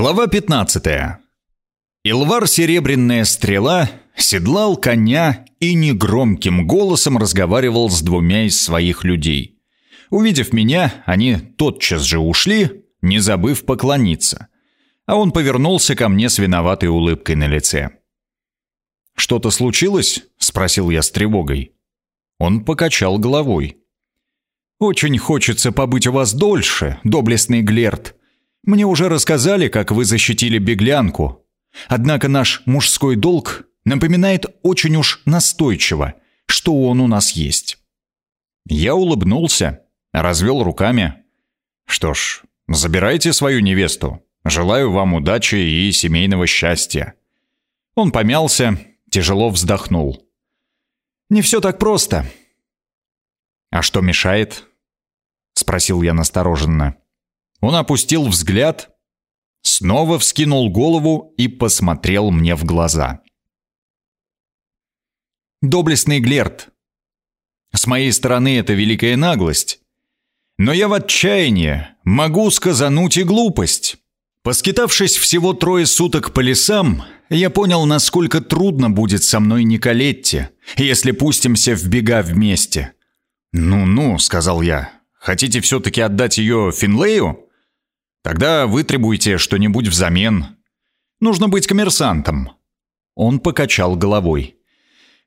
Глава 15. Илвар Серебряная Стрела седлал коня и негромким голосом разговаривал с двумя из своих людей. Увидев меня, они тотчас же ушли, не забыв поклониться. А он повернулся ко мне с виноватой улыбкой на лице. «Что-то случилось?» — спросил я с тревогой. Он покачал головой. «Очень хочется побыть у вас дольше, доблестный Глерт», мне уже рассказали, как вы защитили беглянку. Однако наш мужской долг напоминает очень уж настойчиво, что он у нас есть». Я улыбнулся, развел руками. «Что ж, забирайте свою невесту. Желаю вам удачи и семейного счастья». Он помялся, тяжело вздохнул. «Не все так просто». «А что мешает?» — спросил я настороженно. Он опустил взгляд, снова вскинул голову и посмотрел мне в глаза. «Доблестный Глерт, с моей стороны это великая наглость, но я в отчаянии могу сказануть и глупость». Поскитавшись всего трое суток по лесам, я понял, насколько трудно будет со мной Николетте, если пустимся в бега вместе. «Ну-ну», — сказал я, — «хотите все-таки отдать ее Финлею?» Тогда вы требуете что-нибудь взамен. Нужно быть коммерсантом». Он покачал головой.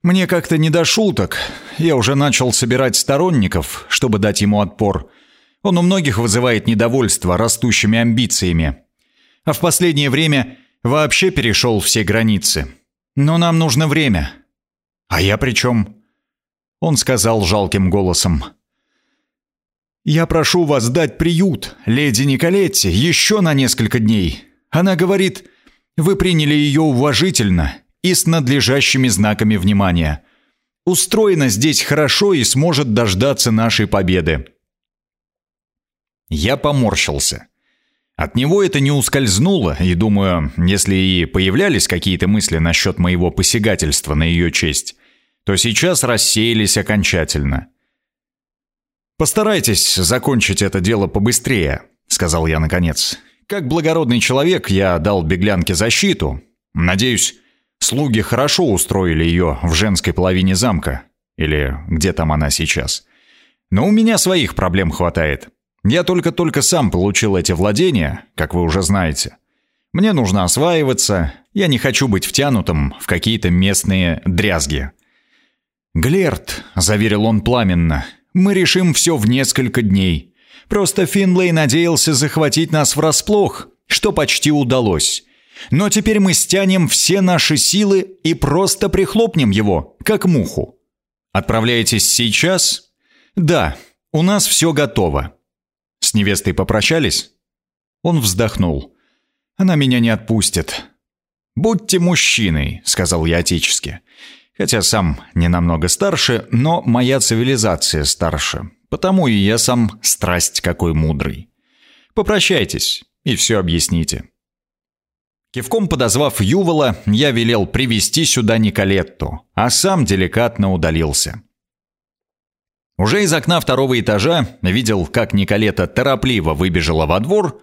«Мне как-то не до шуток. Я уже начал собирать сторонников, чтобы дать ему отпор. Он у многих вызывает недовольство растущими амбициями. А в последнее время вообще перешел все границы. Но нам нужно время». «А я при чем?» Он сказал жалким голосом. «Я прошу вас дать приют леди Николетте еще на несколько дней. Она говорит, вы приняли ее уважительно и с надлежащими знаками внимания. Устроена здесь хорошо и сможет дождаться нашей победы». Я поморщился. От него это не ускользнуло, и думаю, если и появлялись какие-то мысли насчет моего посягательства на ее честь, то сейчас рассеялись окончательно. «Постарайтесь закончить это дело побыстрее», — сказал я наконец. «Как благородный человек я дал беглянке защиту. Надеюсь, слуги хорошо устроили ее в женской половине замка. Или где там она сейчас. Но у меня своих проблем хватает. Я только-только сам получил эти владения, как вы уже знаете. Мне нужно осваиваться, я не хочу быть втянутым в какие-то местные дрязги». «Глерт», — заверил он пламенно, — мы решим все в несколько дней. Просто Финлей надеялся захватить нас врасплох, что почти удалось. Но теперь мы стянем все наши силы и просто прихлопнем его, как муху. Отправляетесь сейчас? Да, у нас все готово. С невестой попрощались? Он вздохнул. Она меня не отпустит. «Будьте мужчиной», — сказал я отечески. Хотя сам не намного старше, но моя цивилизация старше. Потому и я сам страсть какой мудрый. Попрощайтесь и все объясните. Кивком подозвав Ювала, я велел привести сюда Николетту, а сам деликатно удалился. Уже из окна второго этажа видел, как Николета торопливо выбежала во двор.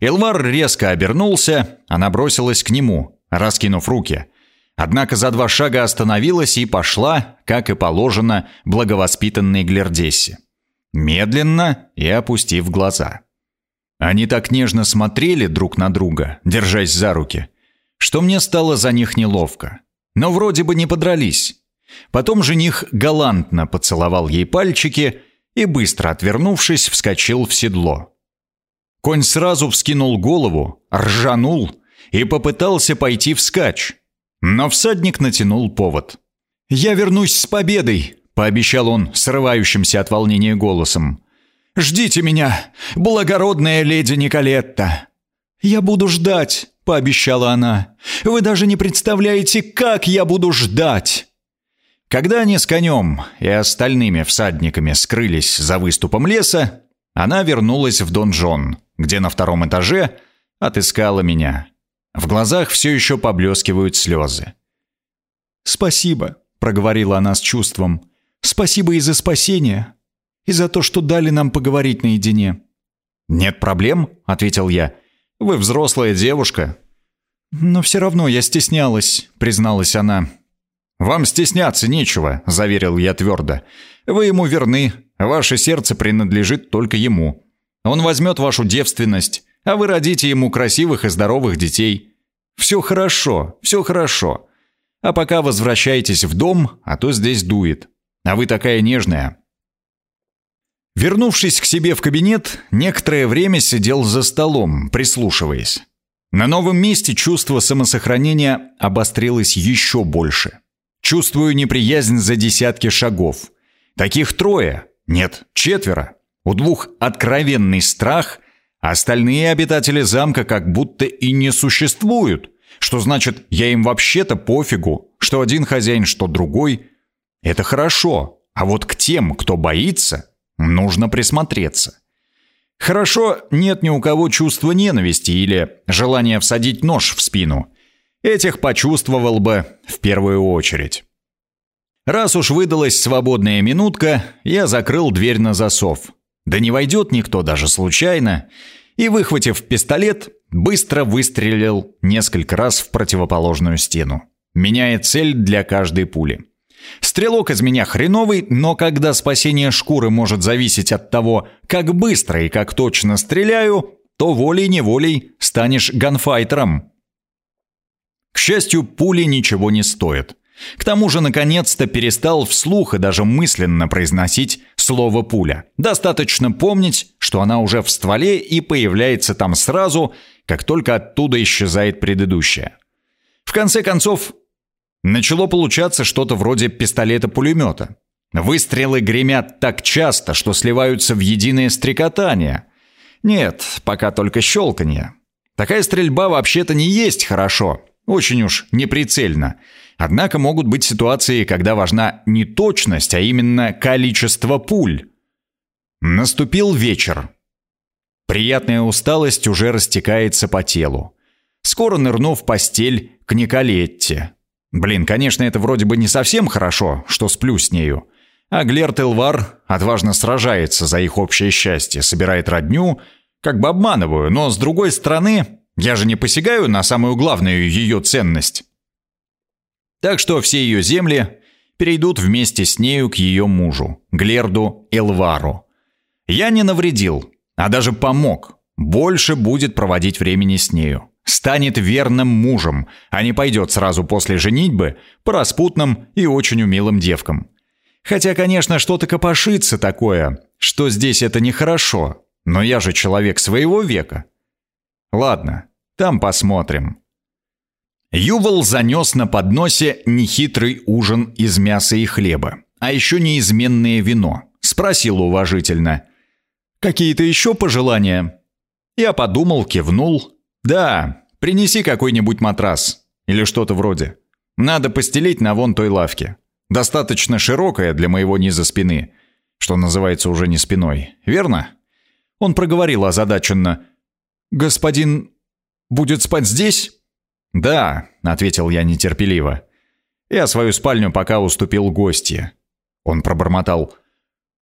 Элвар резко обернулся, она бросилась к нему, раскинув руки – Однако за два шага остановилась и пошла, как и положено, благовоспитанной Глердессе. Медленно и опустив глаза. Они так нежно смотрели друг на друга, держась за руки, что мне стало за них неловко. Но вроде бы не подрались. Потом жених галантно поцеловал ей пальчики и, быстро отвернувшись, вскочил в седло. Конь сразу вскинул голову, ржанул и попытался пойти вскачь, но всадник натянул повод. «Я вернусь с победой!» — пообещал он срывающимся от волнения голосом. «Ждите меня, благородная леди Николетта!» «Я буду ждать!» — пообещала она. «Вы даже не представляете, как я буду ждать!» Когда они с конем и остальными всадниками скрылись за выступом леса, она вернулась в донжон, где на втором этаже отыскала меня. В глазах все еще поблескивают слезы. «Спасибо», — проговорила она с чувством. «Спасибо и за спасение, и за то, что дали нам поговорить наедине». «Нет проблем», — ответил я. Вы взрослая девушка». «Но все равно я стеснялась», — призналась она. «Вам стесняться нечего», — заверил я твердо. «Вы ему верны, ваше сердце принадлежит только ему. Он возьмет вашу девственность, а вы родите ему красивых и здоровых детей. Все хорошо, все хорошо. А пока возвращайтесь в дом, а то здесь дует. А вы такая нежная». Вернувшись к себе в кабинет, некоторое время сидел за столом, прислушиваясь. На новом месте чувство самосохранения обострилось еще больше. Чувствую неприязнь за десятки шагов. Таких трое, нет, четверо. У двух откровенный страх, остальные обитатели замка как будто и не существуют. Что значит, я им вообще-то пофигу, что один хозяин, что другой. Это хорошо, а вот к тем, кто боится, нужно присмотреться. Хорошо, нет ни у кого чувства ненависти или желания всадить нож в спину. Этих почувствовал бы в первую очередь. Раз уж выдалась свободная минутка, я закрыл дверь на засов. Да не войдет никто даже случайно. И, выхватив пистолет, быстро выстрелил несколько раз в противоположную стену, меняя цель для каждой пули. Стрелок из меня хреновый, но когда спасение шкуры может зависеть от того, как быстро и как точно стреляю, то волей-неволей станешь ганфайтером. К счастью, пули ничего не стоят. К тому же, наконец-то перестал вслух и даже мысленно произносить слово «пуля». Достаточно помнить, что она уже в стволе и появляется там сразу, как только оттуда исчезает предыдущая. В конце концов, начало получаться что-то вроде пистолета-пулемета. Выстрелы гремят так часто, что сливаются в единое стрекотание. Нет, пока только щелканье. Такая стрельба вообще-то не есть хорошо. Очень уж неприцельно. Однако могут быть ситуации, когда важна не точность, а именно количество пуль. Наступил вечер. Приятная усталость уже растекается по телу. Скоро нырну в постель к Николетте. Блин, конечно, это вроде бы не совсем хорошо, что сплю с нею. А Глерт Элвар отважно сражается за их общее счастье, собирает родню, как бы обманываю, но с другой стороны, я же не посягаю на самую главную ее ценность. Так что все ее земли перейдут вместе с нею к ее мужу, Глерду Элвару. Я не навредил, а даже помог. Больше будет проводить времени с нею. Станет верным мужем, а не пойдет сразу после женитьбы по распутным и очень умелым девкам. Хотя, конечно, что-то копошится такое, что здесь это нехорошо, но я же человек своего века. Ладно, там посмотрим. Ювал занес на подносе нехитрый ужин из мяса и хлеба, а еще неизменное вино. Спросил уважительно. «Какие-то еще пожелания?» Я подумал, кивнул. «Да, принеси какой-нибудь матрас. Или что-то вроде. Надо постелить на вон той лавке. Достаточно широкая для моего низа спины, что называется уже не спиной. Верно?» Он проговорил озадаченно. «Господин будет спать здесь?» «Да», — ответил я нетерпеливо. «Я свою спальню пока уступил гостье». Он пробормотал.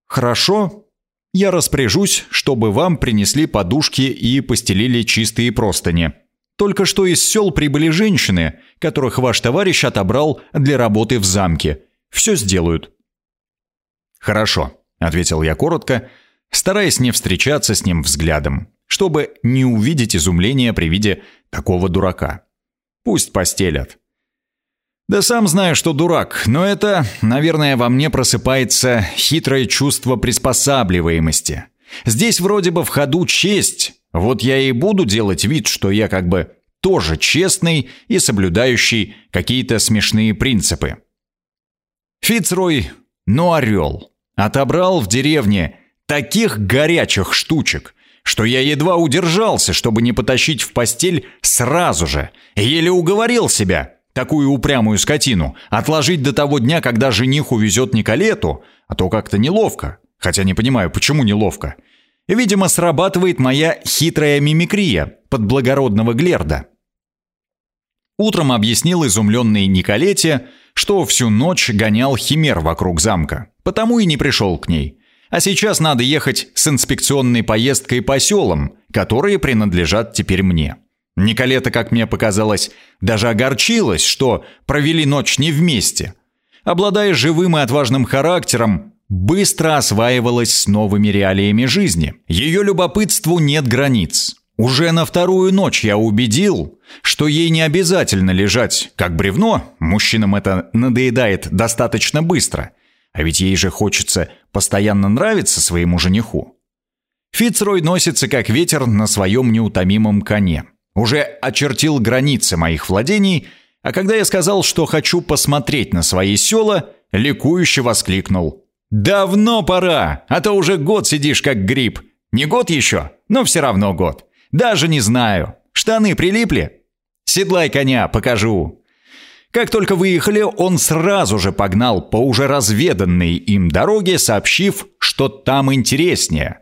«Хорошо. Я распоряжусь, чтобы вам принесли подушки и постелили чистые простыни. Только что из сел прибыли женщины, которых ваш товарищ отобрал для работы в замке. Все сделают». «Хорошо», — ответил я коротко, стараясь не встречаться с ним взглядом, чтобы не увидеть изумления при виде такого дурака. Пусть постелят. Да сам знаю, что дурак, но это, наверное, во мне просыпается хитрое чувство приспосабливаемости. Здесь вроде бы в ходу честь, вот я и буду делать вид, что я как бы тоже честный и соблюдающий какие-то смешные принципы. Фицрой, ну орел, отобрал в деревне таких горячих штучек, что я едва удержался, чтобы не потащить в постель сразу же. Еле уговорил себя, такую упрямую скотину, отложить до того дня, когда жених увезет Николету, а то как-то неловко. Хотя не понимаю, почему неловко. Видимо, срабатывает моя хитрая мимикрия под благородного Глерда. Утром объяснил изумленной Николете, что всю ночь гонял химер вокруг замка, потому и не пришел к ней – а сейчас надо ехать с инспекционной поездкой по селам, которые принадлежат теперь мне. Николета, как мне показалось, даже огорчилась, что провели ночь не вместе. Обладая живым и отважным характером, быстро осваивалась с новыми реалиями жизни. Ее любопытству нет границ. Уже на вторую ночь я убедил, что ей не обязательно лежать как бревно, мужчинам это надоедает достаточно быстро, а ведь ей же хочется постоянно нравиться своему жениху. Фицрой носится как ветер на своем неутомимом коне. Уже очертил границы моих владений, а когда я сказал, что хочу посмотреть на свои села, ликующе воскликнул. «Давно пора, а то уже год сидишь как гриб. Не год еще, но все равно год. Даже не знаю. Штаны прилипли? Седлай коня, покажу. Как только выехали, он сразу же погнал по уже разведанной им дороге, сообщив, что там интереснее.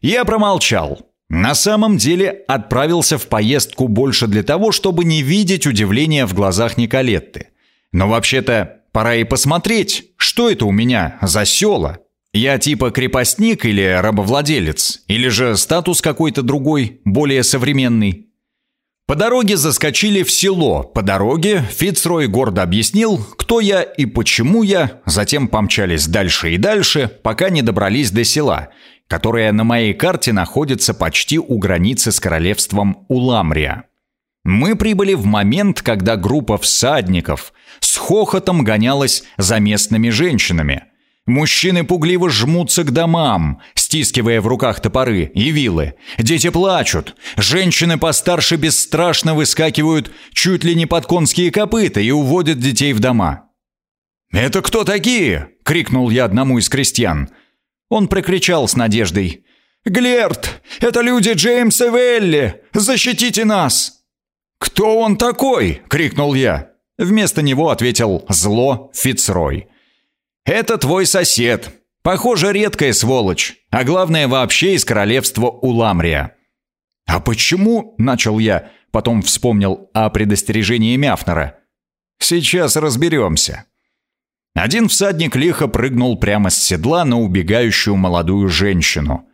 Я промолчал. На самом деле отправился в поездку больше для того, чтобы не видеть удивления в глазах Николетты. Но вообще-то пора и посмотреть, что это у меня за села. Я типа крепостник или рабовладелец, или же статус какой-то другой, более современный. По дороге заскочили в село. По дороге Фицрой гордо объяснил, кто я и почему я, затем помчались дальше и дальше, пока не добрались до села, которое на моей карте находится почти у границы с королевством Уламрия. Мы прибыли в момент, когда группа всадников с хохотом гонялась за местными женщинами – Мужчины пугливо жмутся к домам, стискивая в руках топоры и вилы. Дети плачут. Женщины постарше бесстрашно выскакивают чуть ли не под конские копыта и уводят детей в дома. «Это кто такие?» — крикнул я одному из крестьян. Он прокричал с надеждой. «Глерт! Это люди Джеймса Велли! Защитите нас!» «Кто он такой?» — крикнул я. Вместо него ответил зло Фицрой. «Это твой сосед. Похоже, редкая сволочь, а главное вообще из королевства Уламрия». «А почему?» – начал я, потом вспомнил о предостережении Мяфнера. «Сейчас разберемся». Один всадник лихо прыгнул прямо с седла на убегающую молодую женщину.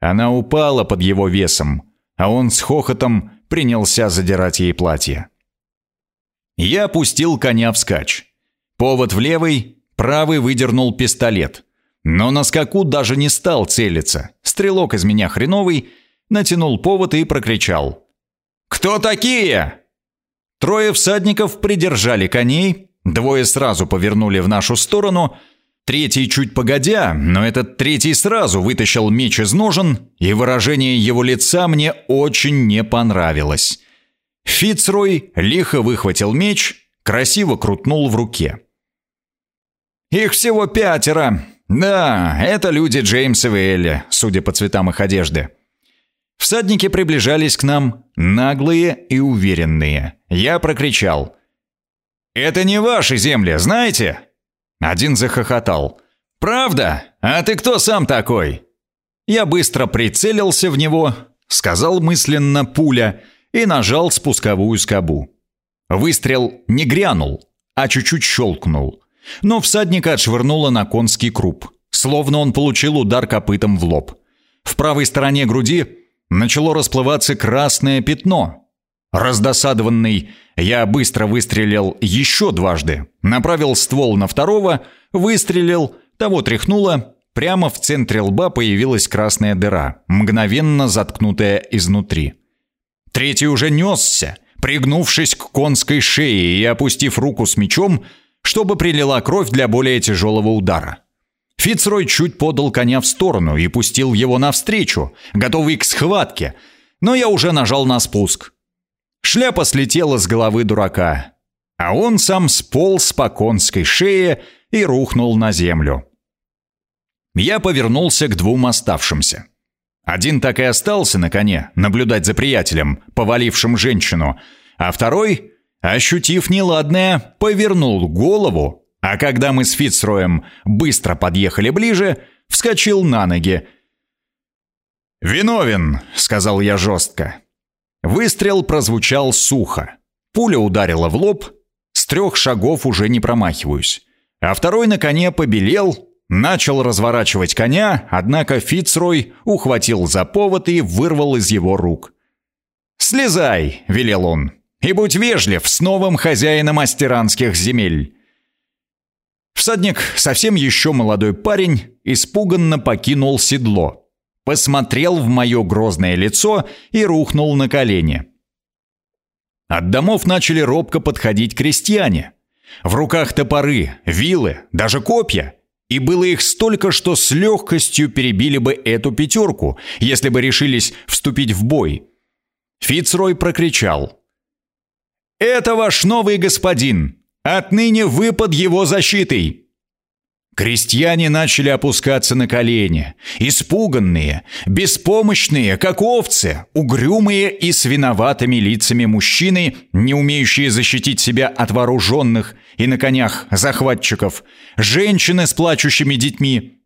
Она упала под его весом, а он с хохотом принялся задирать ей платье. Я опустил коня вскачь. Повод в левый, Правый выдернул пистолет. Но на скаку даже не стал целиться. Стрелок из меня хреновый, натянул повод и прокричал. «Кто такие?» Трое всадников придержали коней, двое сразу повернули в нашу сторону, третий чуть погодя, но этот третий сразу вытащил меч из ножен, и выражение его лица мне очень не понравилось. Фицрой лихо выхватил меч, красиво крутнул в руке. «Их всего пятеро. Да, это люди Джеймса Вейли, судя по цветам их одежды». Всадники приближались к нам, наглые и уверенные. Я прокричал. «Это не ваши земли, знаете?» Один захохотал. «Правда? А ты кто сам такой?» Я быстро прицелился в него, сказал мысленно пуля и нажал спусковую скобу. Выстрел не грянул, а чуть-чуть щелкнул. Но всадника отшвырнуло на конский круп, словно он получил удар копытом в лоб. В правой стороне груди начало расплываться красное пятно. Раздосадованный, я быстро выстрелил еще дважды, направил ствол на второго, выстрелил, того тряхнуло, прямо в центре лба появилась красная дыра, мгновенно заткнутая изнутри. Третий уже несся, пригнувшись к конской шее и опустив руку с мечом, чтобы прилила кровь для более тяжелого удара. Фицрой чуть подал коня в сторону и пустил его навстречу, готовый к схватке, но я уже нажал на спуск. Шляпа слетела с головы дурака, а он сам сполз по конской шее и рухнул на землю. Я повернулся к двум оставшимся. Один так и остался на коне, наблюдать за приятелем, повалившим женщину, а второй Ощутив неладное, повернул голову, а когда мы с Фицроем быстро подъехали ближе, вскочил на ноги. «Виновен», — сказал я жестко. Выстрел прозвучал сухо. Пуля ударила в лоб, с трех шагов уже не промахиваюсь. А второй на коне побелел, начал разворачивать коня, однако Фицрой ухватил за повод и вырвал из его рук. «Слезай!» — велел он. «И будь вежлив с новым хозяином астеранских земель!» Всадник, совсем еще молодой парень, испуганно покинул седло, посмотрел в мое грозное лицо и рухнул на колени. От домов начали робко подходить крестьяне. В руках топоры, вилы, даже копья. И было их столько, что с легкостью перебили бы эту пятерку, если бы решились вступить в бой. Фицрой прокричал. «Это ваш новый господин! Отныне вы под его защитой!» Крестьяне начали опускаться на колени, испуганные, беспомощные, как овцы, угрюмые и с виноватыми лицами мужчины, не умеющие защитить себя от вооруженных и на конях захватчиков, женщины с плачущими детьми.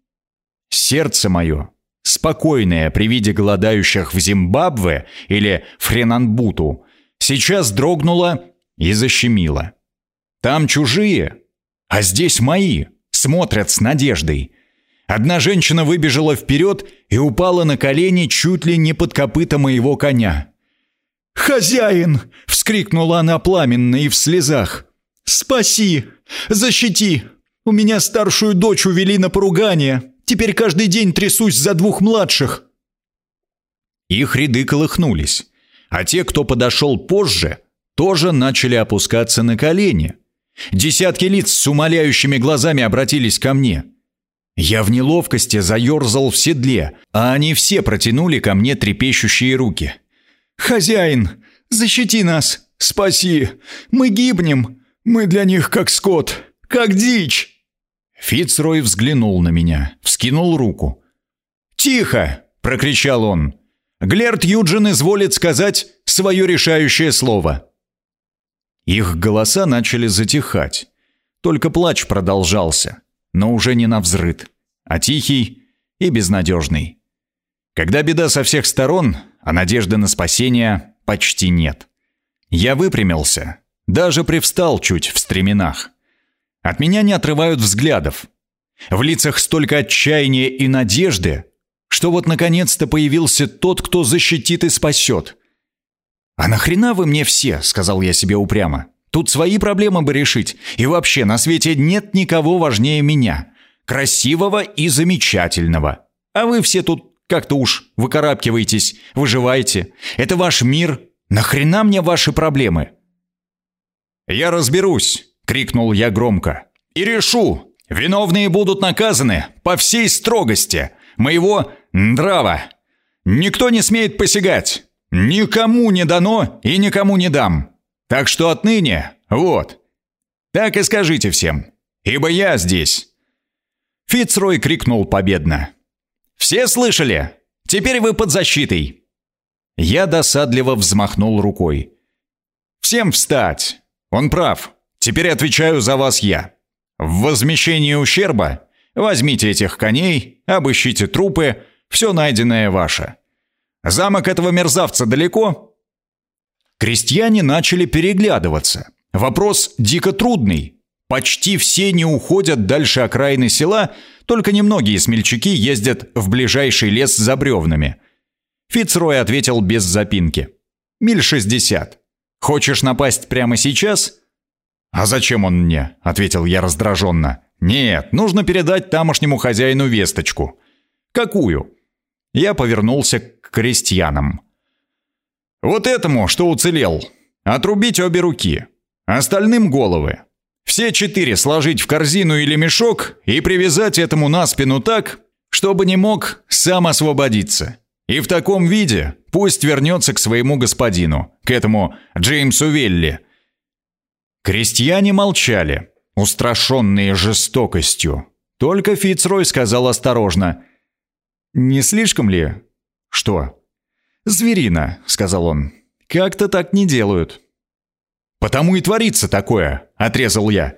Сердце мое, спокойное при виде голодающих в Зимбабве или Френанбуту, сейчас дрогнуло и защемило. Там чужие, а здесь мои — смотрят с надеждой. Одна женщина выбежала вперед и упала на колени чуть ли не под копыта моего коня. «Хозяин!» — вскрикнула она пламенно и в слезах. «Спаси! Защити! У меня старшую дочь увели на поругание. Теперь каждый день трясусь за двух младших». Их ряды колыхнулись, а те, кто подошел позже, тоже начали опускаться на колени — Десятки лиц с умоляющими глазами обратились ко мне. Я в неловкости заерзал в седле, а они все протянули ко мне трепещущие руки. «Хозяин, защити нас! Спаси! Мы гибнем! Мы для них как скот, как дичь!» Фицрой взглянул на меня, вскинул руку. «Тихо!» — прокричал он. «Глерт Юджин изволит сказать свое решающее слово». Их голоса начали затихать. Только плач продолжался, но уже не на взрыд, а тихий и безнадежный. Когда беда со всех сторон, а надежды на спасение почти нет. Я выпрямился, даже привстал чуть в стременах. От меня не отрывают взглядов. В лицах столько отчаяния и надежды, что вот наконец-то появился тот, кто защитит и спасет. «А нахрена вы мне все?» — сказал я себе упрямо. «Тут свои проблемы бы решить. И вообще, на свете нет никого важнее меня. Красивого и замечательного. А вы все тут как-то уж выкарабкиваетесь, выживаете. Это ваш мир. Нахрена мне ваши проблемы?» «Я разберусь!» — крикнул я громко. «И решу! Виновные будут наказаны по всей строгости моего нрава! Никто не смеет посягать!» Никому не дано и никому не дам. Так что отныне, вот. Так и скажите всем, ибо я здесь». Фицрой крикнул победно. «Все слышали? Теперь вы под защитой!» Я досадливо взмахнул рукой. «Всем встать! Он прав. Теперь отвечаю за вас я. В возмещении ущерба возьмите этих коней, обыщите трупы, все найденное ваше. Замок этого мерзавца далеко?» Крестьяне начали переглядываться. Вопрос дико трудный. Почти все не уходят дальше окраины села, только немногие смельчаки ездят в ближайший лес за бревнами. Фицрой ответил без запинки. «Миль шестьдесят. Хочешь напасть прямо сейчас?» «А зачем он мне?» — ответил я раздраженно. «Нет, нужно передать тамошнему хозяину весточку». «Какую?» Я повернулся к крестьянам. «Вот этому, что уцелел, отрубить обе руки, остальным головы. Все четыре сложить в корзину или мешок и привязать этому на спину так, чтобы не мог сам освободиться. И в таком виде пусть вернется к своему господину, к этому Джеймсу Велли». Крестьяне молчали, устрашенные жестокостью. Только Фицрой сказал осторожно – «Не слишком ли?» «Что?» «Зверина», — сказал он. «Как-то так не делают». «Потому и творится такое», — отрезал я.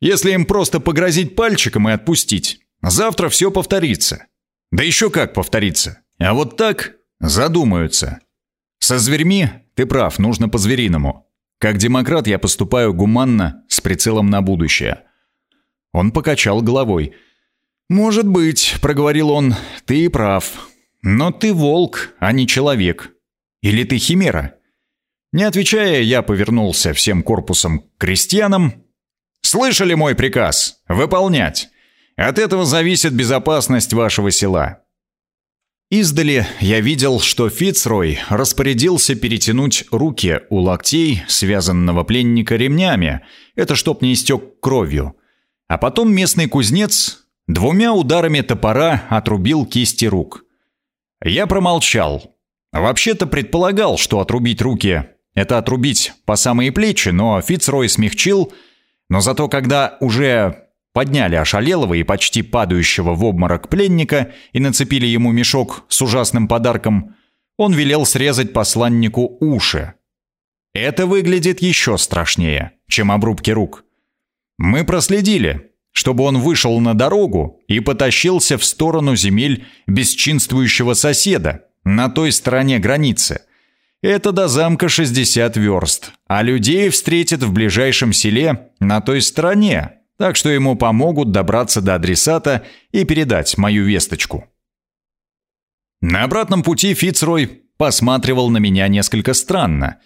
«Если им просто погрозить пальчиком и отпустить, завтра все повторится. Да еще как повторится. А вот так задумаются. Со зверьми ты прав, нужно по-звериному. Как демократ я поступаю гуманно, с прицелом на будущее». Он покачал головой. «Может быть», — проговорил он, — «ты прав. Но ты волк, а не человек. Или ты химера?» Не отвечая, я повернулся всем корпусом к крестьянам. «Слышали мой приказ? Выполнять. От этого зависит безопасность вашего села». Издали я видел, что Фицрой распорядился перетянуть руки у локтей связанного пленника ремнями, это чтоб не истек кровью. А потом местный кузнец двумя ударами топора отрубил кисти рук. Я промолчал. Вообще-то предполагал, что отрубить руки — это отрубить по самые плечи, но Фицрой смягчил, но зато когда уже подняли ошалелого и почти падающего в обморок пленника и нацепили ему мешок с ужасным подарком, он велел срезать посланнику уши. Это выглядит еще страшнее, чем обрубки рук. Мы проследили, чтобы он вышел на дорогу и потащился в сторону земель бесчинствующего соседа на той стороне границы. Это до замка 60 верст, а людей встретит в ближайшем селе на той стороне, так что ему помогут добраться до адресата и передать мою весточку. На обратном пути Фицрой посматривал на меня несколько странно.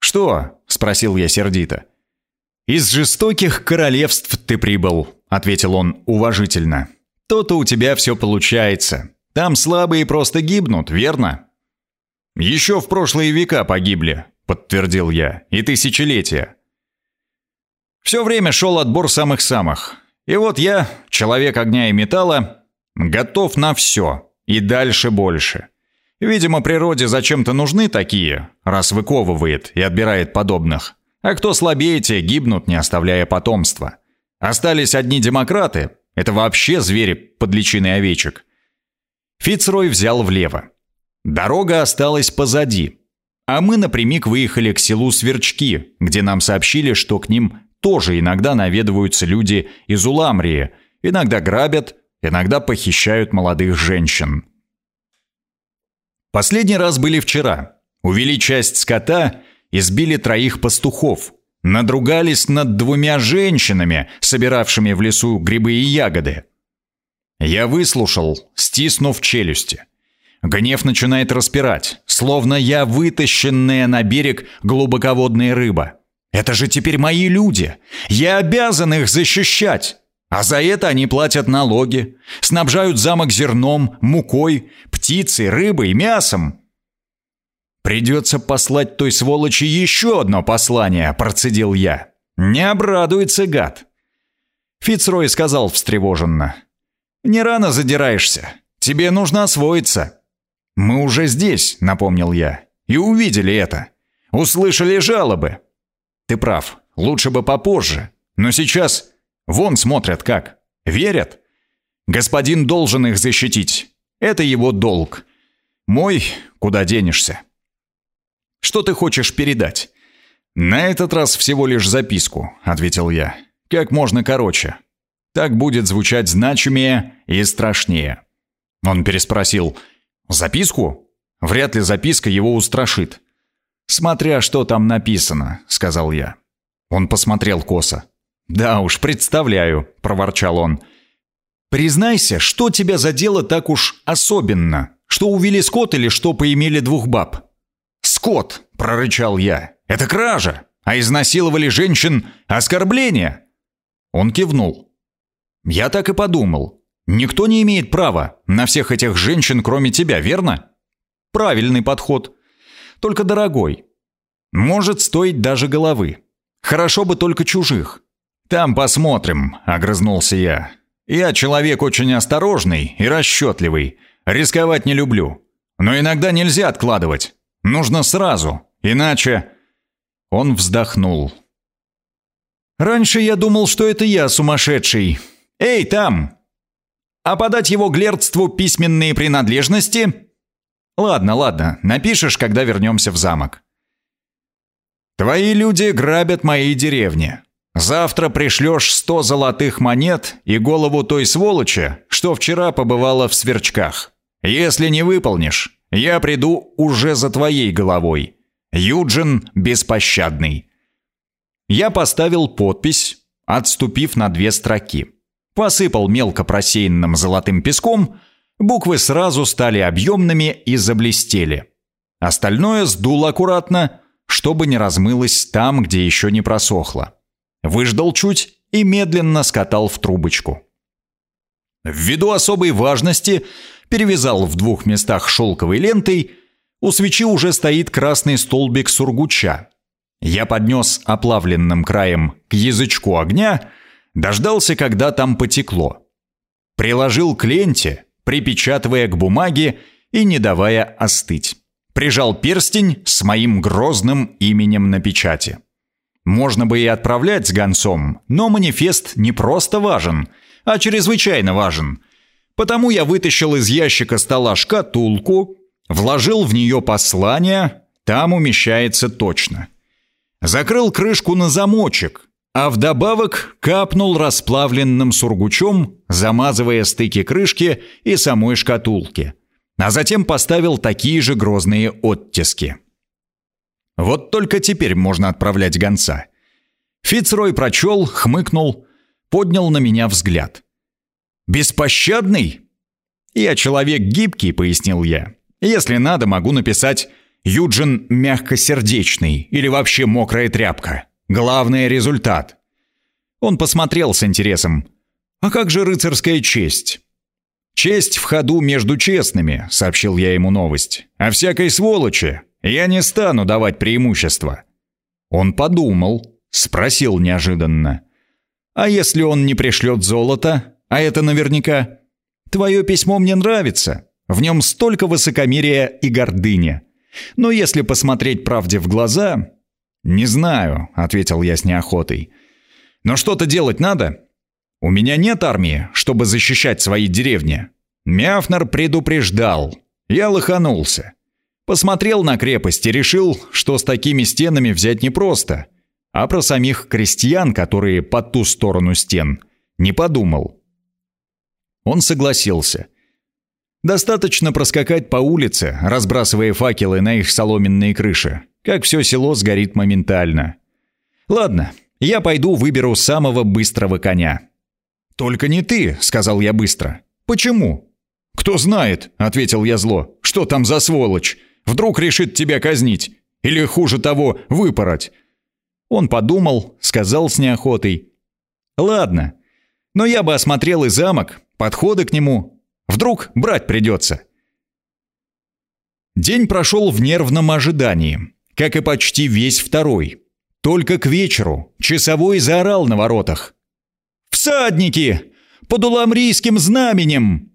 «Что?» — спросил я сердито. «Из жестоких королевств ты прибыл», — ответил он уважительно. «То-то у тебя все получается. Там слабые просто гибнут, верно?» «Еще в прошлые века погибли», — подтвердил я, — «и тысячелетия. Все время шел отбор самых-самых. И вот я, человек огня и металла, готов на все. И дальше больше. Видимо, природе зачем-то нужны такие, раз выковывает и отбирает подобных. А кто слабее, те гибнут, не оставляя потомства. Остались одни демократы. Это вообще звери под личиной овечек. Фицрой взял влево. Дорога осталась позади. А мы напрямик выехали к селу Сверчки, где нам сообщили, что к ним тоже иногда наведываются люди из Уламрии, иногда грабят, иногда похищают молодых женщин. Последний раз были вчера. Увели часть скота, избили троих пастухов, надругались над двумя женщинами, собиравшими в лесу грибы и ягоды. Я выслушал, стиснув челюсти. Гнев начинает распирать, словно я вытащенная на берег глубоководная рыба. Это же теперь мои люди. Я обязан их защищать. А за это они платят налоги, снабжают замок зерном, мукой, птицей, рыбой, мясом. Придется послать той сволочи еще одно послание, процедил я. Не обрадуется гад. Фицрой сказал встревоженно. Не рано задираешься. Тебе нужно освоиться. Мы уже здесь, напомнил я, и увидели это. Услышали жалобы. Ты прав, лучше бы попозже. Но сейчас вон смотрят как. Верят. Господин должен их защитить. Это его долг. Мой, куда денешься. Что ты хочешь передать? На этот раз всего лишь записку, ответил я. Как можно короче. Так будет звучать значимее и страшнее. Он переспросил. Записку? Вряд ли записка его устрашит. «Смотря что там написано», — сказал я. Он посмотрел косо. «Да уж, представляю», — проворчал он. «Признайся, что тебя задело так уж особенно? Что увели скот или что поимели двух баб?» «Скот!» — прорычал я. «Это кража! А изнасиловали женщин — оскорбление!» Он кивнул. «Я так и подумал. Никто не имеет права на всех этих женщин, кроме тебя, верно?» «Правильный подход. Только дорогой. Может стоить даже головы. Хорошо бы только чужих. Там посмотрим, огрызнулся я. Я человек очень осторожный и расчетливый. Рисковать не люблю. Но иногда нельзя откладывать. Нужно сразу, иначе... Он вздохнул. Раньше я думал, что это я сумасшедший. Эй, там! А подать его глердству письменные принадлежности? Ладно, ладно, напишешь, когда вернемся в замок. Твои люди грабят мои деревни. Завтра пришлешь сто золотых монет и голову той сволочи, что вчера побывала в сверчках. Если не выполнишь, я приду уже за твоей головой. Юджин беспощадный. Я поставил подпись, отступив на две строки. посыпал мелко просеянным золотым песком, буквы сразу стали объемными и заблестели. Остальное сдул аккуратно, чтобы не размылось там, где еще не просохло. Выждал чуть и медленно скатал в трубочку. Ввиду особой важности перевязал в двух местах шелковой лентой, у свечи уже стоит красный столбик сургуча. Я поднес оплавленным краем к язычку огня, дождался, когда там потекло. Приложил к ленте, припечатывая к бумаге и не давая остыть. Прижал перстень с моим грозным именем на печати. Можно бы и отправлять с гонцом, но манифест не просто важен, а чрезвычайно важен. Потому я вытащил из ящика стола шкатулку, вложил в нее послание, там умещается точно. Закрыл крышку на замочек, а вдобавок капнул расплавленным сургучом, замазывая стыки крышки и самой шкатулки, а затем поставил такие же грозные оттиски. Вот только теперь можно отправлять гонца. Фицрой прочел, хмыкнул, поднял на меня взгляд. «Беспощадный?» «Я человек гибкий», — пояснил я. «Если надо, могу написать «Юджин мягкосердечный» или вообще «Мокрая тряпка». Главный результат». Он посмотрел с интересом. «А как же рыцарская честь?» «Честь в ходу между честными», — сообщил я ему новость. «А всякой сволочи я не стану давать преимущество». Он подумал, спросил неожиданно. «А если он не пришлет золото? А это наверняка...» «Твое письмо мне нравится. В нем столько высокомерия и гордыни. Но если посмотреть правде в глаза...» «Не знаю», — ответил я с неохотой. «Но что-то делать надо. У меня нет армии, чтобы защищать свои деревни. Мяфнер предупреждал. Я лоханулся. Посмотрел на крепость и решил, что с такими стенами взять непросто. А про самих крестьян, которые по ту сторону стен, не подумал. Он согласился. Достаточно проскакать по улице, разбрасывая факелы на их соломенные крыши, как все село сгорит моментально. Ладно, я пойду выберу самого быстрого коня. «Только не ты», — сказал я быстро. «Почему?» «Кто знает», — ответил я зло. «Что там за сволочь? Вдруг решит тебя казнить? Или, хуже того, выпороть?» Он подумал, сказал с неохотой. «Ладно, но я бы осмотрел и замок, подходы к нему. Вдруг брать придется». День прошел в нервном ожидании, как и почти весь второй. Только к вечеру часовой заорал на воротах. «Всадники! Под уламрийским знаменем!»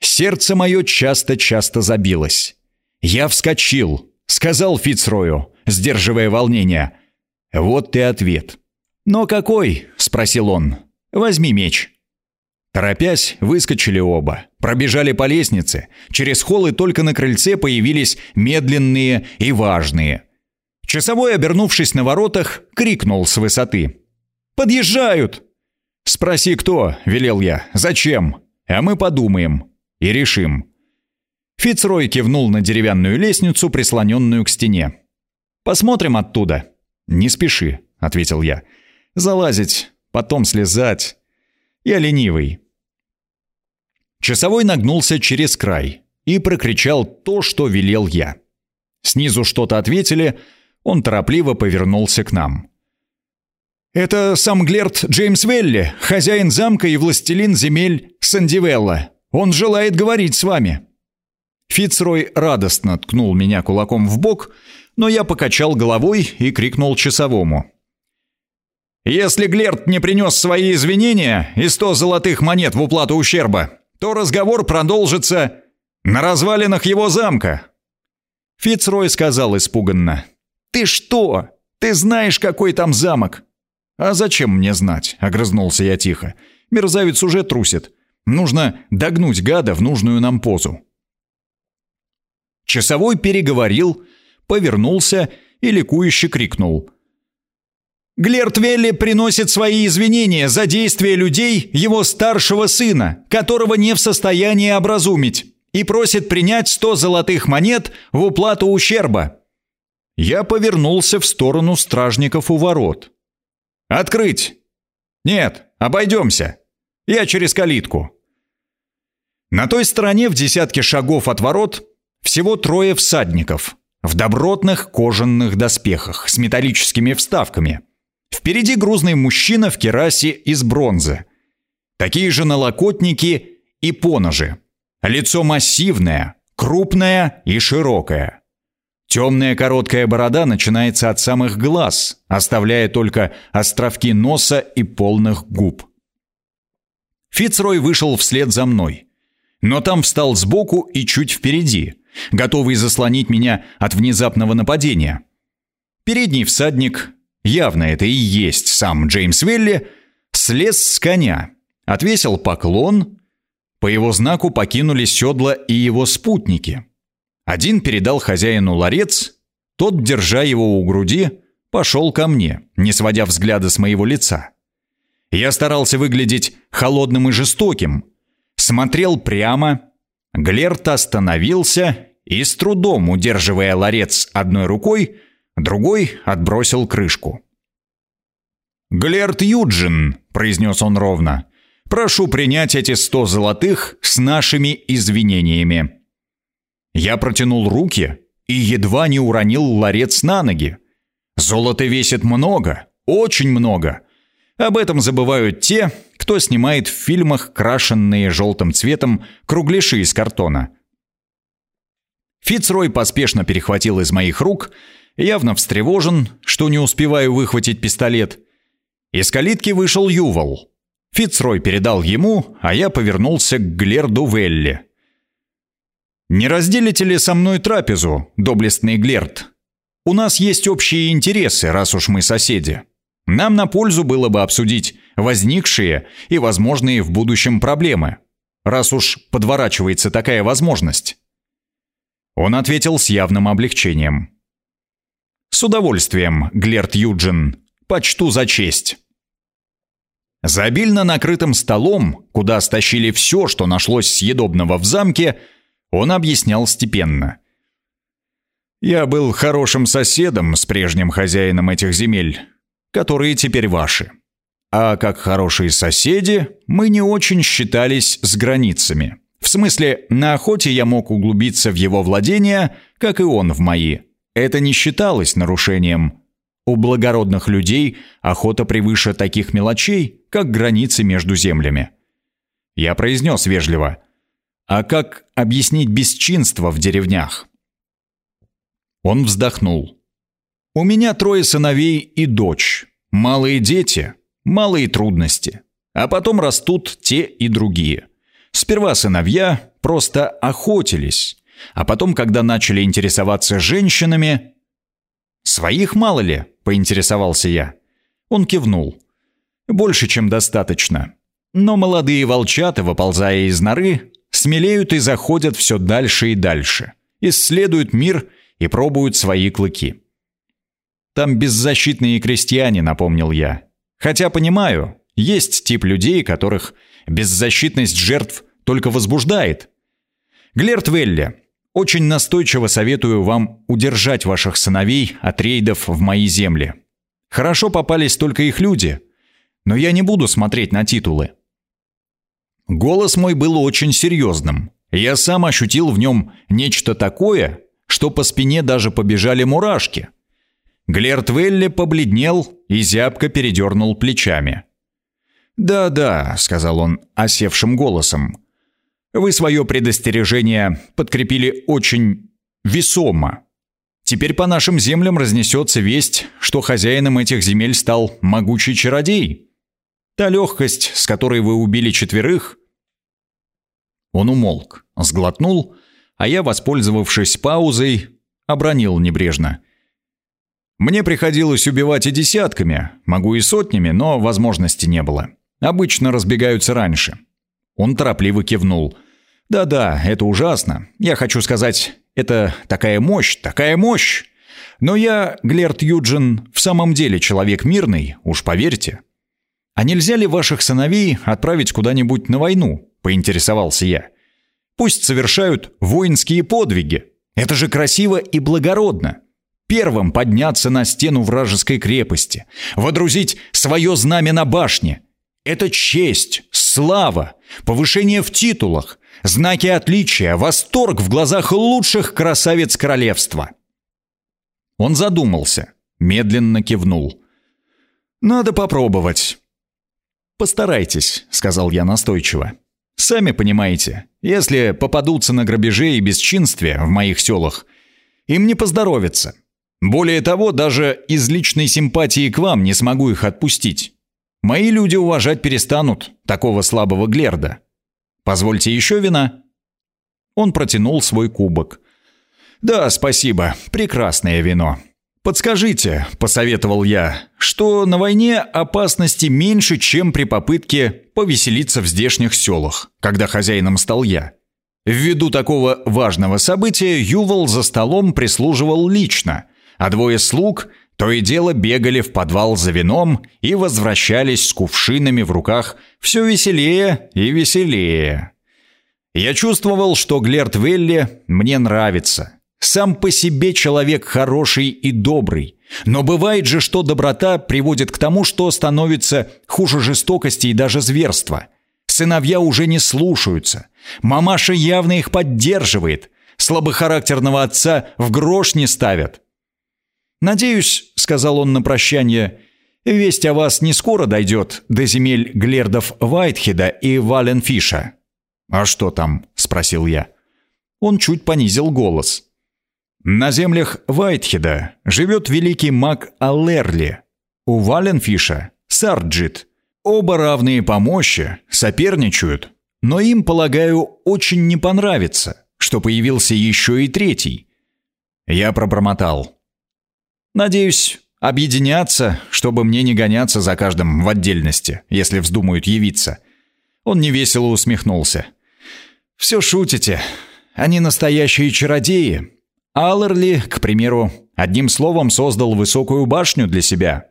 Сердце мое часто-часто забилось. «Я вскочил», — сказал Фицрою, сдерживая волнение. «Вот ты ответ». «Но какой?» — спросил он. «Возьми меч». Торопясь, выскочили оба, пробежали по лестнице. Через холл и только на крыльце появились медленные и важные. Часовой, обернувшись на воротах, крикнул с высоты. «Подъезжают!» «Спроси, кто?» — велел я. «Зачем?» «А мы подумаем и решим». Фицрой кивнул на деревянную лестницу, прислоненную к стене. «Посмотрим оттуда». «Не спеши», — ответил я. «Залазить, потом слезать. Я ленивый». Часовой нагнулся через край и прокричал то, что велел я. Снизу что-то ответили, он торопливо повернулся к нам. «Это сам Глерт Джеймс Велли, хозяин замка и властелин земель Сандивелла. Он желает говорить с вами». Фицрой радостно ткнул меня кулаком в бок, но я покачал головой и крикнул часовому. «Если Глерт не принес свои извинения и сто золотых монет в уплату ущерба, то разговор продолжится на развалинах его замка». Фицрой сказал испуганно. «Ты что? Ты знаешь, какой там замок?» «А зачем мне знать?» — огрызнулся я тихо. «Мерзавец уже трусит. Нужно догнуть гада в нужную нам позу». Часовой переговорил, повернулся и ликующе крикнул. «Глерт Велли приносит свои извинения за действия людей его старшего сына, которого не в состоянии образумить, и просит принять сто золотых монет в уплату ущерба». Я повернулся в сторону стражников у ворот. «Открыть!» «Нет, обойдемся!» Я через калитку». На той стороне в десятке шагов от ворот всего трое всадников в добротных кожаных доспехах с металлическими вставками. Впереди грузный мужчина в керасе из бронзы. Такие же налокотники и поножи. Лицо массивное, крупное и широкое. Темная короткая борода начинается от самых глаз, оставляя только островки носа и полных губ. Фицрой вышел вслед за мной, но там встал сбоку и чуть впереди, готовый заслонить меня от внезапного нападения. Передний всадник, явно это и есть сам Джеймс Велли, слез с коня, отвесил поклон, по его знаку покинули седла и его спутники – один передал хозяину ларец, тот, держа его у груди, пошел ко мне, не сводя взгляда с моего лица. Я старался выглядеть холодным и жестоким, смотрел прямо. Глерт остановился и, с трудом удерживая ларец одной рукой, другой отбросил крышку. «Глерт Юджин», — произнес он ровно, — «прошу принять эти сто золотых с нашими извинениями». Я протянул руки и едва не уронил ларец на ноги. Золото весит много, очень много. Об этом забывают те, кто снимает в фильмах крашенные желтым цветом кругляши из картона. Фицрой поспешно перехватил из моих рук, явно встревожен, что не успеваю выхватить пистолет. Из калитки вышел Ювал. Фицрой передал ему, а я повернулся к Глерду Велли. «Не разделите ли со мной трапезу, доблестный Глерт? У нас есть общие интересы, раз уж мы соседи. Нам на пользу было бы обсудить возникшие и возможные в будущем проблемы, раз уж подворачивается такая возможность». Он ответил с явным облегчением. «С удовольствием, Глерт Юджин. Почту за честь». За обильно накрытым столом, куда стащили все, что нашлось съедобного в замке, он объяснял степенно. «Я был хорошим соседом с прежним хозяином этих земель, которые теперь ваши. А как хорошие соседи, мы не очень считались с границами. В смысле, на охоте я мог углубиться в его владения, как и он в мои. Это не считалось нарушением. У благородных людей охота превыше таких мелочей, как границы между землями. Я произнес вежливо – а как объяснить бесчинство в деревнях? Он вздохнул. У меня трое сыновей и дочь. Малые дети, малые трудности. А потом растут те и другие. Сперва сыновья просто охотились, а потом, когда начали интересоваться женщинами... «Своих мало ли?» — поинтересовался я. Он кивнул. «Больше, чем достаточно. Но молодые волчата, выползая из норы, смелеют и заходят все дальше и дальше, исследуют мир и пробуют свои клыки. Там беззащитные крестьяне, напомнил я. Хотя понимаю, есть тип людей, которых беззащитность жертв только возбуждает. Глерт Велли, очень настойчиво советую вам удержать ваших сыновей от рейдов в мои земли. Хорошо попались только их люди, но я не буду смотреть на титулы. Голос мой был очень серьезным. Я сам ощутил в нем нечто такое, что по спине даже побежали мурашки. Глерт Велли побледнел и зябко передернул плечами. «Да-да», — сказал он осевшим голосом, — «вы свое предостережение подкрепили очень весомо. Теперь по нашим землям разнесется весть, что хозяином этих земель стал могучий чародей. Та легкость, с которой вы убили четверых, он умолк, сглотнул, а я, воспользовавшись паузой, обронил небрежно. Мне приходилось убивать и десятками, могу и сотнями, но возможности не было. Обычно разбегаются раньше. Он торопливо кивнул. «Да-да, это ужасно. Я хочу сказать, это такая мощь, такая мощь. Но я, Глерт Юджин, в самом деле человек мирный, уж поверьте. А нельзя ли ваших сыновей отправить куда-нибудь на войну? — поинтересовался я. «Пусть совершают воинские подвиги. Это же красиво и благородно. Первым подняться на стену вражеской крепости, водрузить свое знамя на башне. Это честь, Слава, повышение в титулах, знаки отличия, восторг в глазах лучших красавиц королевства. Он задумался, медленно кивнул. «Надо попробовать». «Постарайтесь», — сказал я настойчиво. «Сами понимаете, если попадутся на грабеже и бесчинстве в моих селах, им не поздоровится. Более того, даже из личной симпатии к вам не смогу их отпустить. Мои люди уважать перестанут такого слабого Глерда. Позвольте еще вина». Он протянул свой кубок. «Да, спасибо. Прекрасное вино. Подскажите, — посоветовал я, — что на войне опасности меньше, чем при попытке повеселиться в здешних селах, когда хозяином стал я. Ввиду такого важного события Ювал за столом прислуживал лично, а двое слуг то и дело бегали в подвал за вином и возвращались с кувшинами в руках все веселее и веселее. Я чувствовал, что Глерт Велли мне нравится. Сам по себе человек хороший и добрый. Но бывает же, что доброта приводит к тому, что становится хуже жестокости и даже зверства. Сыновья уже не слушаются. Мамаша явно их поддерживает. Слабохарактерного отца в грош не ставят. «Надеюсь», — сказал он на прощание, — «весть о вас не скоро дойдет до земель Глердов Вайтхеда и Валенфиша». «А что там?» — спросил я. Он чуть понизил голос. «На землях Вайтхеда живет великий маг Алерли. У Валенфиша — Сарджит. Оба равные по мощи, соперничают, но им, полагаю, очень не понравится, что появился еще и третий». Я пробормотал. Надеюсь, объединяться, чтобы мне не гоняться за каждым в отдельности, если вздумают явиться. Он невесело усмехнулся. «Все шутите. Они настоящие чародеи. Аллерли, к примеру, одним словом создал высокую башню для себя.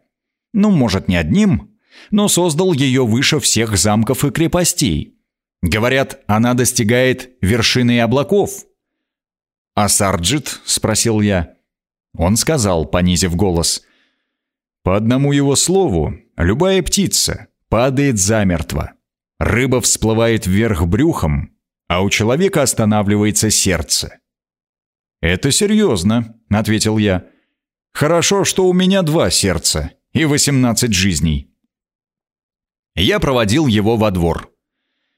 Ну, может, не одним, но создал ее выше всех замков и крепостей. Говорят, она достигает вершины облаков». «А Сарджит?» — спросил я. Он сказал, понизив голос. «По одному его слову, любая птица падает замертво. Рыба всплывает вверх брюхом, а у человека останавливается сердце». «Это серьезно», — ответил я. «Хорошо, что у меня два сердца и восемнадцать жизней». Я проводил его во двор.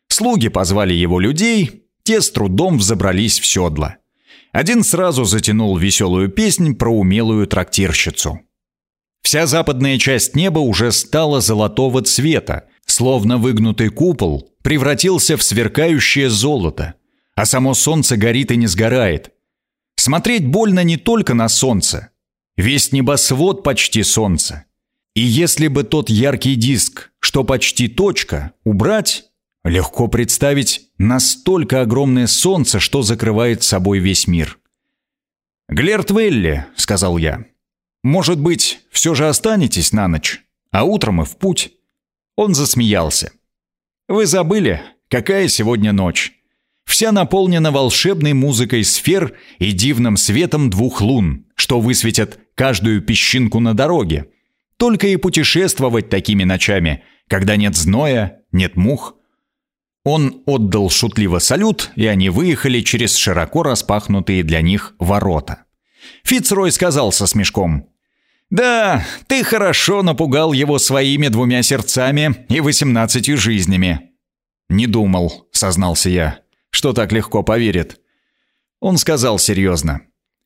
Слуги позвали его людей, те с трудом взобрались в седло. Один сразу затянул веселую песнь про умелую трактирщицу. Вся западная часть неба уже стала золотого цвета, словно выгнутый купол превратился в сверкающее золото, а само солнце горит и не сгорает. Смотреть больно не только на солнце. Весь небосвод почти солнце. И если бы тот яркий диск, что почти точка, убрать, Легко представить настолько огромное солнце, что закрывает собой весь мир. «Глерт Велли», — сказал я, — «может быть, все же останетесь на ночь, а утром и в путь?» Он засмеялся. «Вы забыли, какая сегодня ночь? Вся наполнена волшебной музыкой сфер и дивным светом двух лун, что высветят каждую песчинку на дороге. Только и путешествовать такими ночами, когда нет зноя, нет мух, он отдал шутливо салют, и они выехали через широко распахнутые для них ворота. Фицрой сказал со смешком. «Да, ты хорошо напугал его своими двумя сердцами и восемнадцатью жизнями». «Не думал», — сознался я, — «что так легко поверит». Он сказал серьезно.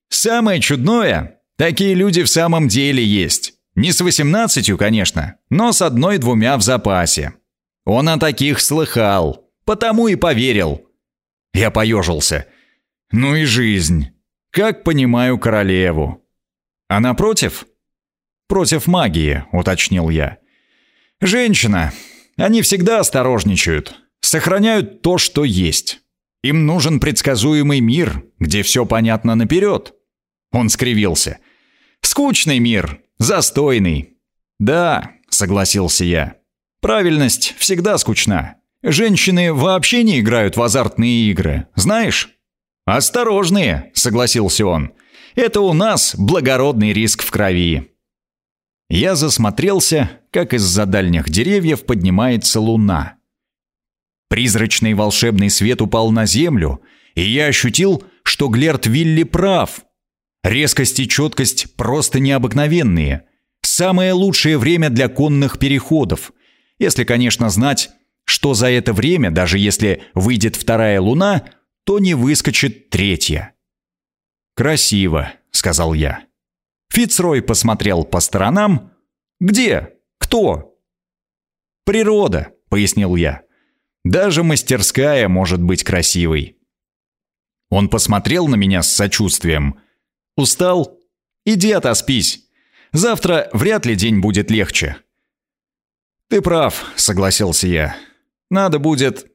«Самое чудное, такие люди в самом деле есть. Не с восемнадцатью, конечно, но с одной-двумя в запасе. Он о таких слыхал. Потому и поверил. Я поежился. Ну и жизнь. Как понимаю королеву. Она против? Против магии, уточнил я. Женщина. Они всегда осторожничают. Сохраняют то, что есть. Им нужен предсказуемый мир, где все понятно наперед. Он скривился. Скучный мир, застойный. Да, согласился я. Правильность всегда скучна. Женщины вообще не играют в азартные игры, знаешь?» «Осторожные», — согласился он. «Это у нас благородный риск в крови». Я засмотрелся, как из-за дальних деревьев поднимается луна. Призрачный волшебный свет упал на землю, и я ощутил, что Глерт Вилли прав. Резкость и четкость просто необыкновенные. Самое лучшее время для конных переходов. Если, конечно, знать, что за это время, даже если выйдет вторая луна, то не выскочит третья. «Красиво», — сказал я. Фицрой посмотрел по сторонам. «Где? Кто?» «Природа», — пояснил я. «Даже мастерская может быть красивой». Он посмотрел на меня с сочувствием. «Устал? Иди отоспись. Завтра вряд ли день будет легче». «Ты прав», — согласился я. «Надо будет...»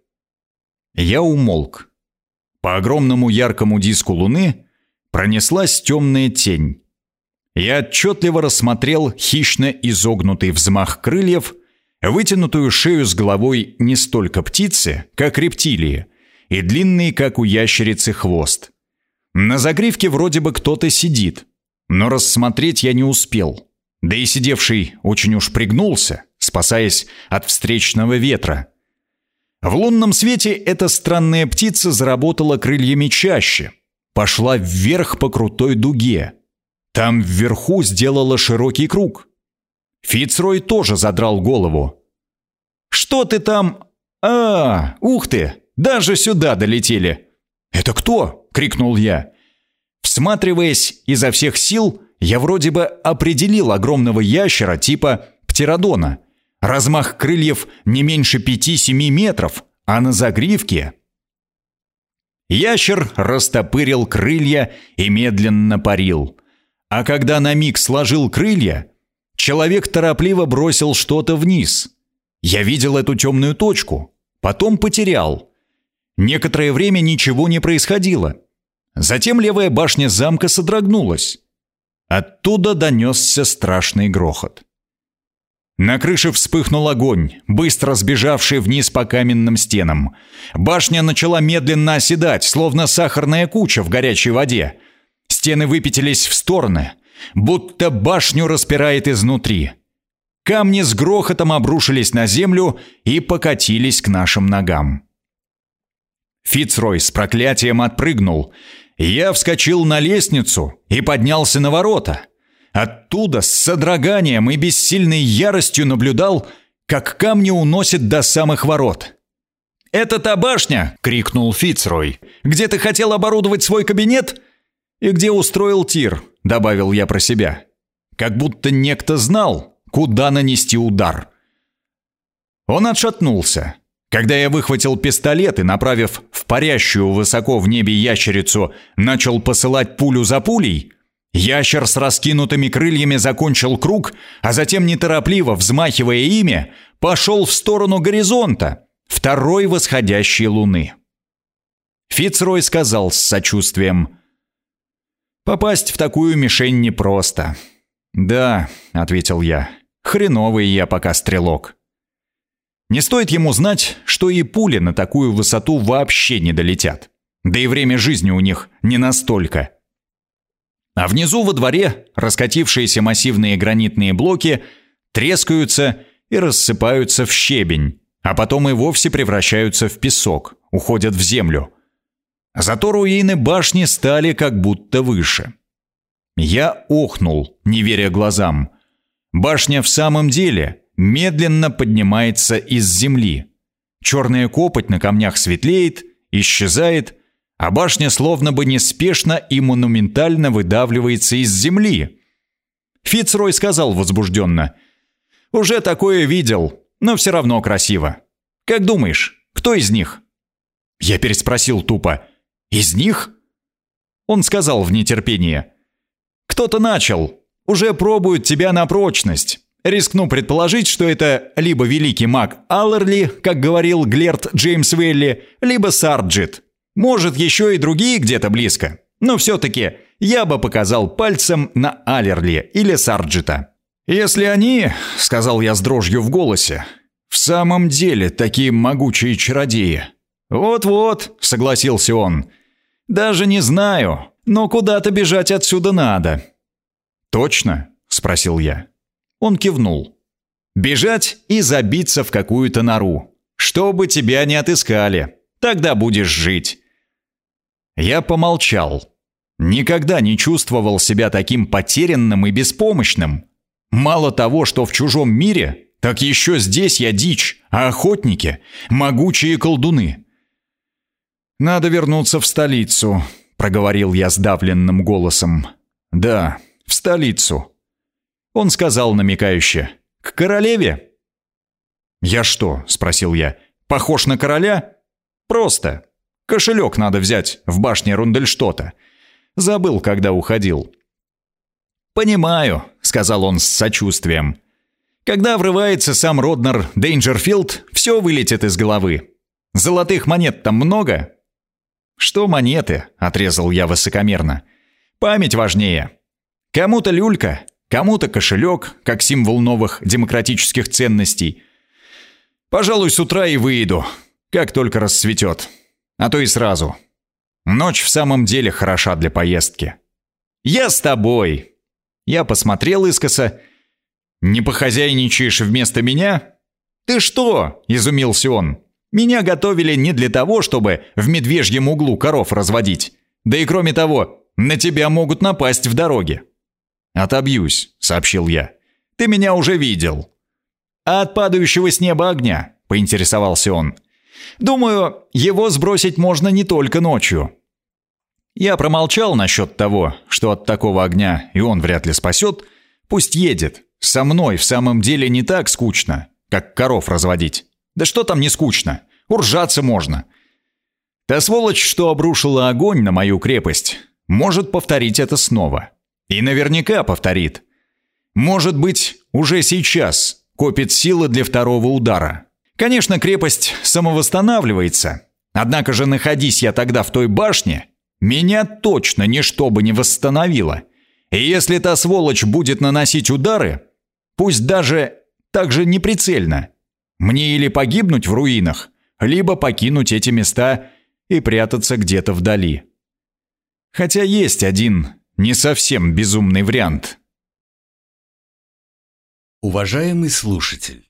Я умолк. По огромному яркому диску луны пронеслась темная тень. Я отчетливо рассмотрел хищно изогнутый взмах крыльев, вытянутую шею с головой не столько птицы, как рептилии, и длинный, как у ящерицы, хвост. На загривке вроде бы кто-то сидит, но рассмотреть я не успел. Да и сидевший очень уж пригнулся, спасаясь от встречного ветра. В лунном свете эта странная птица заработала крыльями чаще, пошла вверх по крутой дуге. Там вверху сделала широкий круг. Фицрой тоже задрал голову. «Что ты там? А, ух ты, даже сюда долетели!» «Это кто?» — крикнул я. Всматриваясь изо всех сил, я вроде бы определил огромного ящера типа птеродона. Размах крыльев не меньше 5-7 метров, а на загривке... Ящер растопырил крылья и медленно парил. А когда на миг сложил крылья, человек торопливо бросил что-то вниз. Я видел эту темную точку, потом потерял. Некоторое время ничего не происходило. Затем левая башня замка содрогнулась. Оттуда донесся страшный грохот. На крыше вспыхнул огонь, быстро сбежавший вниз по каменным стенам. Башня начала медленно оседать, словно сахарная куча в горячей воде. Стены выпятились в стороны, будто башню распирает изнутри. Камни с грохотом обрушились на землю и покатились к нашим ногам. Фицрой с проклятием отпрыгнул. Я вскочил на лестницу и поднялся на ворота. Оттуда с содроганием и бессильной яростью наблюдал, как камни уносят до самых ворот. «Это та башня!» — крикнул Фицрой. «Где ты хотел оборудовать свой кабинет?» «И где устроил тир?» — добавил я про себя. Как будто некто знал, куда нанести удар. Он отшатнулся. Когда я выхватил пистолет и, направив в парящую высоко в небе ящерицу, начал посылать пулю за пулей, Ящер с раскинутыми крыльями закончил круг, а затем неторопливо, взмахивая ими, пошел в сторону горизонта, второй восходящей луны. Фицрой сказал с сочувствием. «Попасть в такую мишень непросто». «Да», — ответил я, — «хреновый я пока стрелок». Не стоит ему знать, что и пули на такую высоту вообще не долетят. Да и время жизни у них не настолько. А внизу во дворе раскатившиеся массивные гранитные блоки трескаются и рассыпаются в щебень, а потом и вовсе превращаются в песок, уходят в землю. Зато руины башни стали как будто выше. Я охнул, не веря глазам. Башня в самом деле медленно поднимается из земли. Черная копоть на камнях светлеет, исчезает, а башня словно бы неспешно и монументально выдавливается из земли. Фицрой сказал возбужденно. «Уже такое видел, но все равно красиво. Как думаешь, кто из них?» Я переспросил тупо. «Из них?» Он сказал в нетерпении. «Кто-то начал. Уже пробуют тебя на прочность. Рискну предположить, что это либо великий маг Аллерли, как говорил Глерт Джеймс Велли, либо Сарджит, может, еще и другие где-то близко. Но все-таки я бы показал пальцем на Алерли или Сарджита. «Если они, — сказал я с дрожью в голосе, — в самом деле такие могучие чародеи». «Вот-вот», — согласился он. «Даже не знаю, но куда-то бежать отсюда надо». «Точно?» — спросил я. Он кивнул. «Бежать и забиться в какую-то нору. Чтобы тебя не отыскали. Тогда будешь жить». Я помолчал. Никогда не чувствовал себя таким потерянным и беспомощным. Мало того, что в чужом мире, так еще здесь я дичь, а охотники — могучие колдуны. «Надо вернуться в столицу», — проговорил я сдавленным голосом. «Да, в столицу». Он сказал намекающе. «К королеве?» «Я что?» — спросил я. «Похож на короля?» «Просто. Кошелек надо взять в башне Рундельштота. Забыл, когда уходил». «Понимаю», — сказал он с сочувствием. «Когда врывается сам Роднер Дейнджерфилд, все вылетит из головы. Золотых монет там много?» «Что монеты?» — отрезал я высокомерно. «Память важнее. Кому-то люлька, кому-то кошелек, как символ новых демократических ценностей. Пожалуй, с утра и выйду, как только рассветет. А то и сразу. Ночь в самом деле хороша для поездки. Я с тобой!» Я посмотрел искоса. «Не похозяйничаешь вместо меня?» «Ты что?» – изумился он. «Меня готовили не для того, чтобы в медвежьем углу коров разводить. Да и кроме того, на тебя могут напасть в дороге». «Отобьюсь», – сообщил я. «Ты меня уже видел». «А от падающего с неба огня?» – поинтересовался он. «Думаю, его сбросить можно не только ночью. Я промолчал насчет того, что от такого огня и он вряд ли спасет. Пусть едет. Со мной в самом деле не так скучно, как коров разводить. Да что там не скучно? Уржаться можно. Та сволочь, что обрушила огонь на мою крепость, может повторить это снова. И наверняка повторит. Может быть, уже сейчас копит силы для второго удара. Конечно, крепость самовосстанавливается. Однако же находись я тогда в той башне, меня точно ничто бы не восстановило. И если та сволочь будет наносить удары, пусть даже так же неприцельно, мне или погибнуть в руинах, либо покинуть эти места и прятаться где-то вдали. Хотя есть один не совсем безумный вариант. Уважаемый слушатель,